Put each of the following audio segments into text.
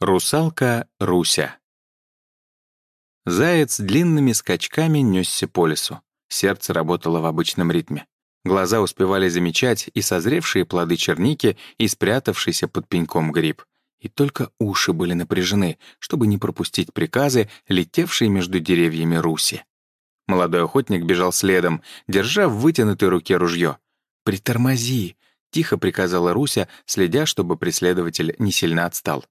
Русалка Руся Заяц длинными скачками несся по лесу. Сердце работало в обычном ритме. Глаза успевали замечать и созревшие плоды черники, и спрятавшийся под пеньком гриб. И только уши были напряжены, чтобы не пропустить приказы, летевшие между деревьями Руси. Молодой охотник бежал следом, держа в вытянутой руке ружье. «Притормози!» — тихо приказала Руся, следя, чтобы преследователь не сильно отстал.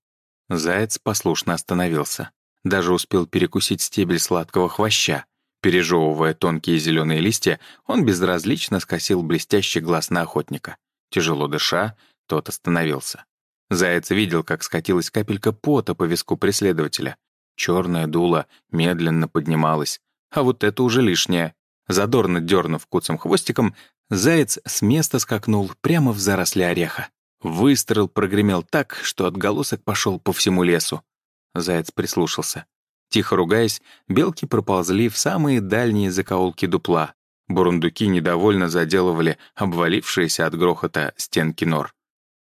Заяц послушно остановился. Даже успел перекусить стебель сладкого хвоща. Пережевывая тонкие зеленые листья, он безразлично скосил блестящий глаз на охотника. Тяжело дыша, тот остановился. Заяц видел, как скатилась капелька пота по виску преследователя. Черное дуло медленно поднималось. А вот это уже лишнее. Задорно дернув куцым хвостиком, заяц с места скакнул прямо в заросли ореха. Выстрел прогремел так, что отголосок пошел по всему лесу. Заяц прислушался. Тихо ругаясь, белки проползли в самые дальние закоулки дупла. Бурундуки недовольно заделывали обвалившиеся от грохота стенки нор.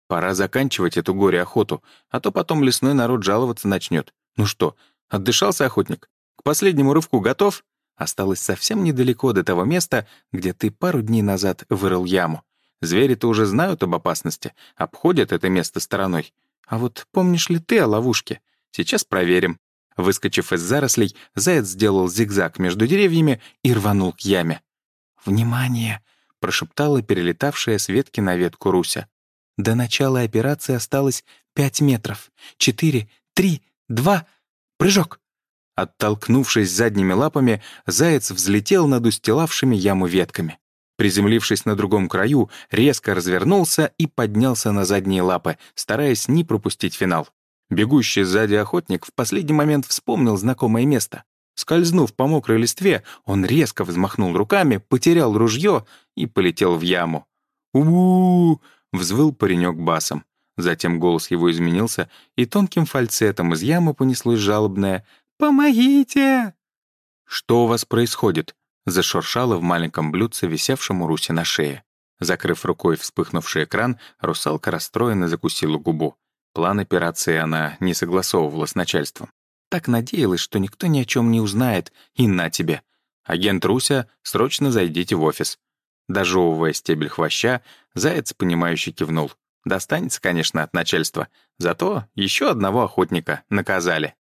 Пора заканчивать эту горе-охоту, а то потом лесной народ жаловаться начнет. Ну что, отдышался охотник? К последнему рывку готов? Осталось совсем недалеко до того места, где ты пару дней назад вырыл яму. Звери-то уже знают об опасности, обходят это место стороной. А вот помнишь ли ты о ловушке? Сейчас проверим. Выскочив из зарослей, заяц сделал зигзаг между деревьями и рванул к яме. «Внимание!» — прошептала перелетавшая с ветки на ветку Руся. До начала операции осталось пять метров. Четыре, три, два... Прыжок! Оттолкнувшись задними лапами, заяц взлетел над устилавшими яму ветками. Приземлившись на другом краю, резко развернулся и поднялся на задние лапы, стараясь не пропустить финал. Бегущий сзади охотник в последний момент вспомнил знакомое место. Скользнув по мокрой листве, он резко взмахнул руками, потерял ружье и полетел в яму. у, взвыл паренек басом. Затем голос его изменился, и тонким фальцетом из ямы понеслось жалобное «Помогите!» «Что у вас происходит?» Зашуршала в маленьком блюдце, висевшем у Руси на шее. Закрыв рукой вспыхнувший экран, русалка расстроенно закусила губу. План операции она не согласовывала с начальством. Так надеялась, что никто ни о чем не узнает, и на тебе. Агент Руся, срочно зайдите в офис. Дожевывая стебель хвоща, заяц, понимающе кивнул. Достанется, конечно, от начальства. Зато еще одного охотника наказали.